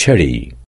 cherry.